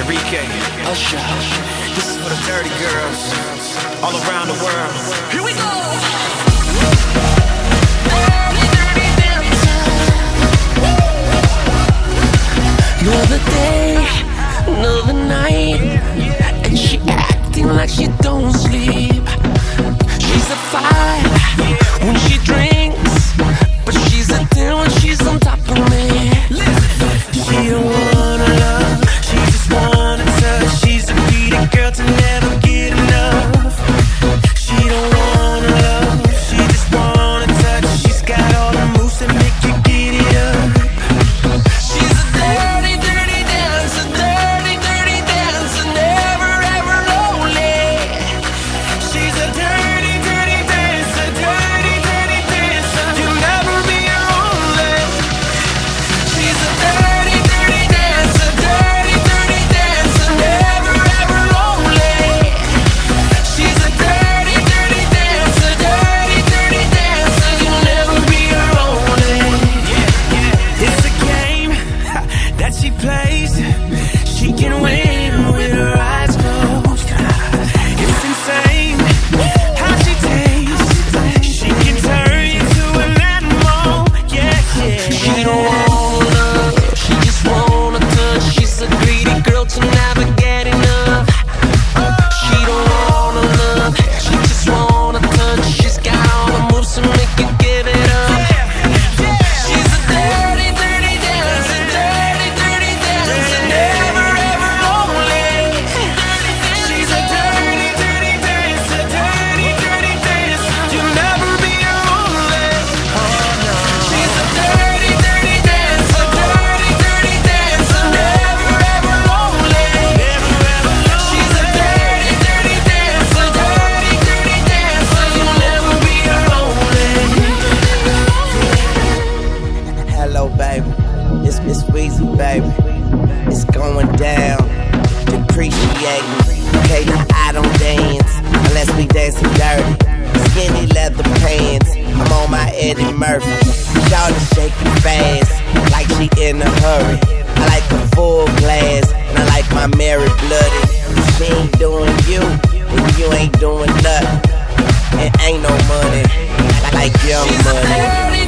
Enrique, Usher. This is for the dirty girls all around the world. Here we go. Another day, another night, and she acting like she dating. Okay, I don't dance unless we dancing dirty. Skinny leather pants, I'm on my Eddie Murphy. Y'all shaking fast, like she in a hurry. I like a full glass, and I like my Mary Bloody. She ain't doing you, and you ain't doing nothing. It ain't no money, like your money.